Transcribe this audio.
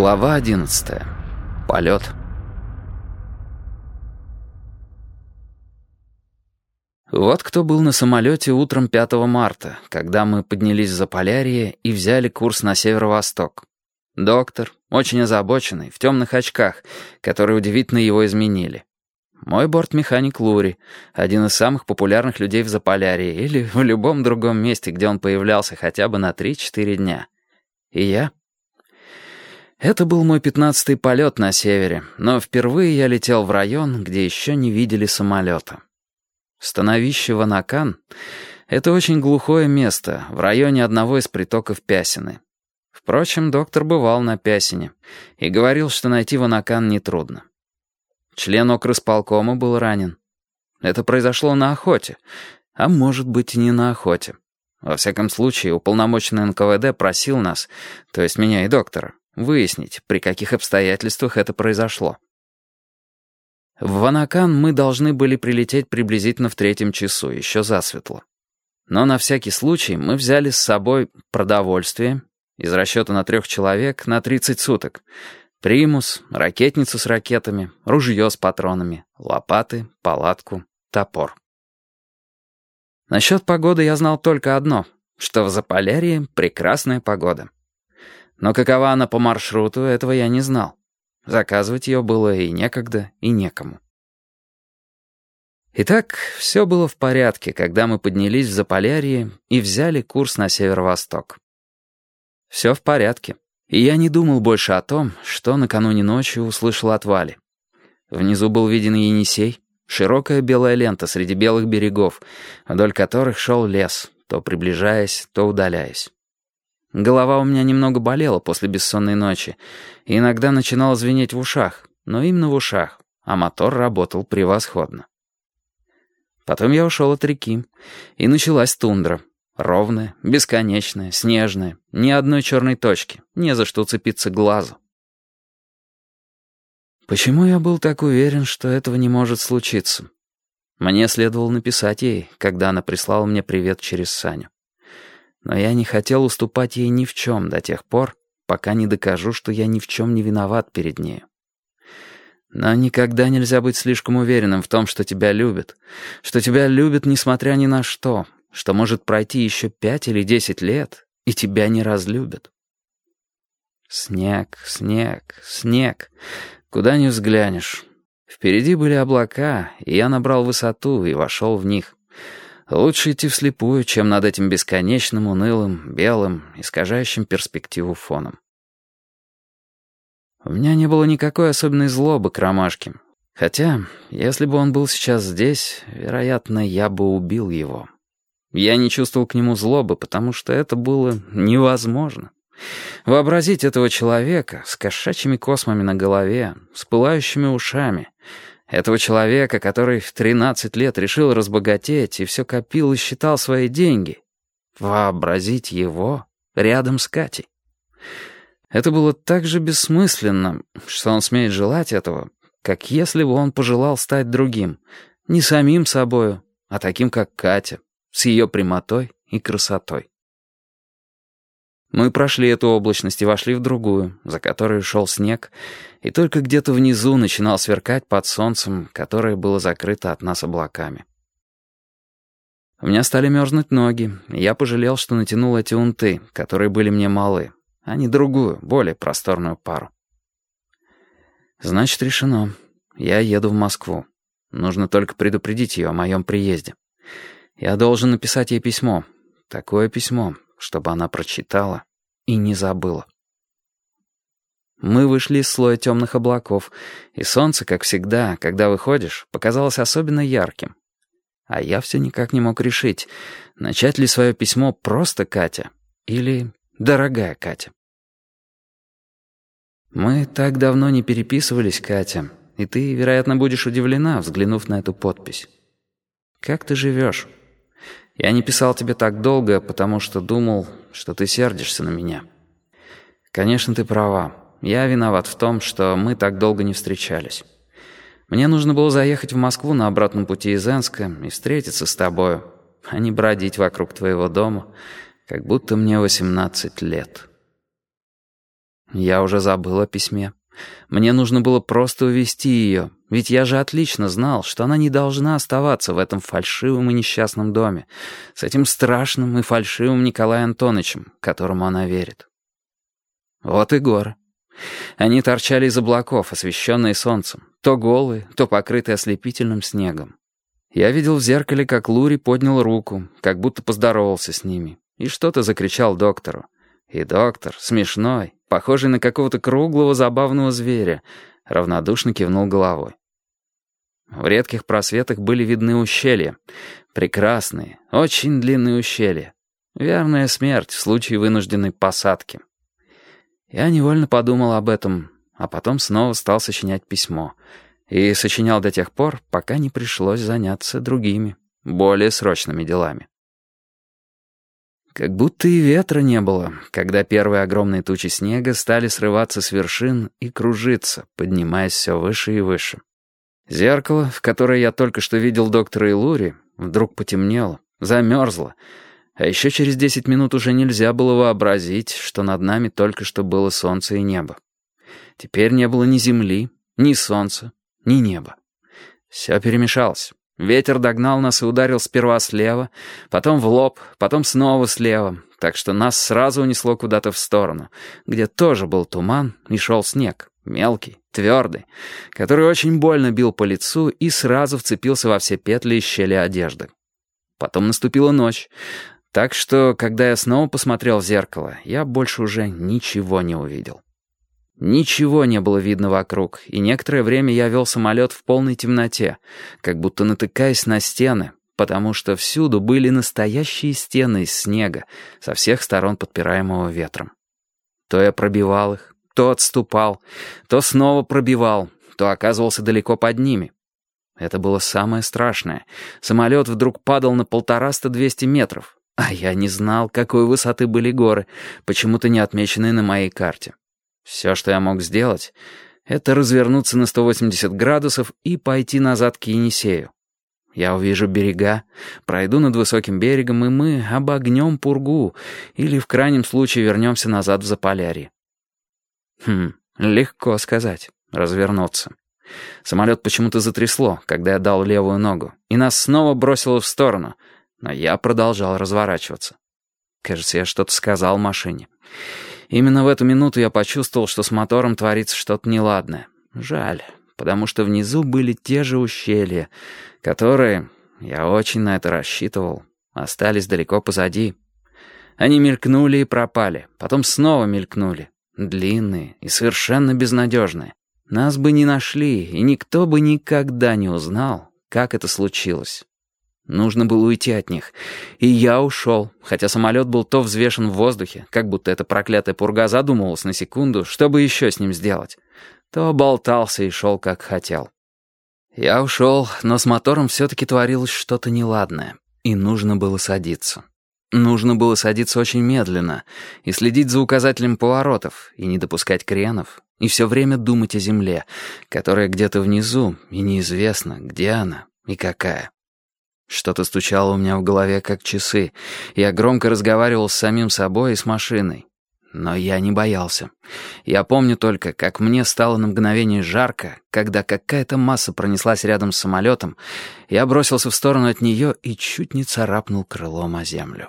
Глава одиннадцатая. Полет. Вот кто был на самолете утром 5 марта, когда мы поднялись за Полярье и взяли курс на северо-восток. Доктор, очень озабоченный, в темных очках, которые удивительно его изменили. Мой бортмеханик Лури, один из самых популярных людей в Заполярье или в любом другом месте, где он появлялся хотя бы на 3-4 дня. И я. Это был мой пятнадцатый полет на севере, но впервые я летел в район, где еще не видели самолета. Становище Ванакан — это очень глухое место в районе одного из притоков Пясины. Впрочем, доктор бывал на Пясине и говорил, что найти Ванакан нетрудно. Член окрасполкома был ранен. Это произошло на охоте, а может быть и не на охоте. Во всяком случае, уполномоченный НКВД просил нас, то есть меня и доктора, выяснить, при каких обстоятельствах это произошло. В Ванакан мы должны были прилететь приблизительно в третьем часу, еще засветло. Но на всякий случай мы взяли с собой продовольствие из расчета на трех человек на 30 суток, примус, ракетницу с ракетами, ружье с патронами, лопаты, палатку, топор. Насчет погоды я знал только одно, что в Заполярье прекрасная погода. Но какова она по маршруту, этого я не знал. Заказывать ее было и некогда, и некому. Итак, все было в порядке, когда мы поднялись в Заполярье и взяли курс на северо-восток. Все в порядке, и я не думал больше о том, что накануне ночью услышал от Вали. Внизу был виден Енисей, Широкая белая лента среди белых берегов, вдоль которых шел лес, то приближаясь, то удаляясь. Голова у меня немного болела после бессонной ночи, и иногда начинала звенеть в ушах, но именно в ушах, а мотор работал превосходно. Потом я ушел от реки, и началась тундра. Ровная, бесконечная, снежная, ни одной черной точки, не за что уцепиться глазу. Почему я был так уверен, что этого не может случиться? Мне следовало написать ей, когда она прислала мне привет через Саню. Но я не хотел уступать ей ни в чем до тех пор, пока не докажу, что я ни в чем не виноват перед нею. Но никогда нельзя быть слишком уверенным в том, что тебя любят, что тебя любят несмотря ни на что, что может пройти еще пять или десять лет, и тебя не разлюбят. Снег, снег, снег. Куда ни взглянешь. Впереди были облака, и я набрал высоту и вошел в них. Лучше идти вслепую, чем над этим бесконечным, унылым, белым, искажающим перспективу фоном. У меня не было никакой особенной злобы к Ромашке. Хотя, если бы он был сейчас здесь, вероятно, я бы убил его. Я не чувствовал к нему злобы, потому что это было невозможно. Вообразить этого человека с кошачьими космами на голове, с пылающими ушами, этого человека, который в 13 лет решил разбогатеть и все копил и считал свои деньги, вообразить его рядом с Катей. Это было так же бессмысленно, что он смеет желать этого, как если бы он пожелал стать другим, не самим собою, а таким, как Катя, с ее прямотой и красотой. Мы прошли эту облачность и вошли в другую, за которой шел снег, и только где-то внизу начинал сверкать под солнцем, которое было закрыто от нас облаками. У меня стали мерзнуть ноги, и я пожалел, что натянул эти унты, которые были мне малы, а не другую, более просторную пару. Значит, решено. Я еду в Москву. Нужно только предупредить ее о моем приезде. Я должен написать ей письмо. Такое письмо, чтобы она прочитала и не забыла. Мы вышли из слоя темных облаков, и солнце, как всегда, когда выходишь, показалось особенно ярким. А я все никак не мог решить, начать ли свое письмо просто Катя или дорогая Катя. Мы так давно не переписывались, Катя, и ты, вероятно, будешь удивлена, взглянув на эту подпись. Как ты живешь? Я не писал тебе так долго, потому что думал, что ты сердишься на меня. Конечно, ты права. Я виноват в том, что мы так долго не встречались. Мне нужно было заехать в Москву на обратном пути из Энска и встретиться с тобою, а не бродить вокруг твоего дома, как будто мне 18 лет». Я уже забыл о письме. Мне нужно было просто увести ее, ведь я же отлично знал, что она не должна оставаться в этом фальшивом и несчастном доме, с этим страшным и фальшивым Николаем Антоновичем, которому она верит. Вот и горы. Они торчали из облаков, освещенные солнцем, то голые, то покрытые ослепительным снегом. Я видел в зеркале, как Лури поднял руку, как будто поздоровался с ними, и что-то закричал доктору. И доктор, смешной, похожий на какого-то круглого забавного зверя, равнодушно кивнул головой. В редких просветах были видны ущелья. Прекрасные, очень длинные ущелья. Верная смерть в случае вынужденной посадки. Я невольно подумал об этом, а потом снова стал сочинять письмо. И сочинял до тех пор, пока не пришлось заняться другими, более срочными делами. Как будто и ветра не было, когда первые огромные тучи снега стали срываться с вершин и кружиться, поднимаясь все выше и выше. Зеркало, в которое я только что видел доктора Илури, вдруг потемнело, замерзло, а еще через десять минут уже нельзя было вообразить, что над нами только что было солнце и небо. Теперь не было ни земли, ни солнца, ни неба. Все перемешалось. Ветер догнал нас и ударил сперва слева, потом в лоб, потом снова слева, так что нас сразу унесло куда-то в сторону, где тоже был туман и шел снег, мелкий, твердый, который очень больно бил по лицу и сразу вцепился во все петли и щели одежды. Потом наступила ночь, так что, когда я снова посмотрел в зеркало, я больше уже ничего не увидел. Ничего не было видно вокруг, и некоторое время я вел самолет в полной темноте, как будто натыкаясь на стены, потому что всюду были настоящие стены из снега, со всех сторон подпираемого ветром. То я пробивал их, то отступал, то снова пробивал, то оказывался далеко под ними. Это было самое страшное. Самолет вдруг падал на полтораста-двести метров, а я не знал, какой высоты были горы, почему-то не отмеченные на моей карте. Все, что я мог сделать, это развернуться на 180 градусов и пойти назад к Енисею. Я увижу берега, пройду над высоким берегом, и мы обогнем Пургу, или в крайнем случае вернемся назад в Заполярье. Хм, легко сказать, развернуться. Самолет почему-то затрясло, когда я дал левую ногу, и нас снова бросило в сторону, но я продолжал разворачиваться. Кажется, я что-то сказал машине. Именно в эту минуту я почувствовал, что с мотором творится что-то неладное. Жаль, потому что внизу были те же ущелья, которые, я очень на это рассчитывал, остались далеко позади. Они мелькнули и пропали, потом снова мелькнули, длинные и совершенно безнадежные. Нас бы не нашли, и никто бы никогда не узнал, как это случилось. Нужно было уйти от них. И я ушел, хотя самолет был то взвешен в воздухе, как будто эта проклятая пурга задумывалась на секунду, чтобы еще с ним сделать, то болтался и шел, как хотел. Я ушел, но с мотором все-таки творилось что-то неладное, и нужно было садиться. Нужно было садиться очень медленно и следить за указателем поворотов, и не допускать кренов, и все время думать о земле, которая где-то внизу, и неизвестно, где она и какая. Что-то стучало у меня в голове, как часы. Я громко разговаривал с самим собой и с машиной. Но я не боялся. Я помню только, как мне стало на мгновение жарко, когда какая-то масса пронеслась рядом с самолетом. Я бросился в сторону от нее и чуть не царапнул крылом о землю.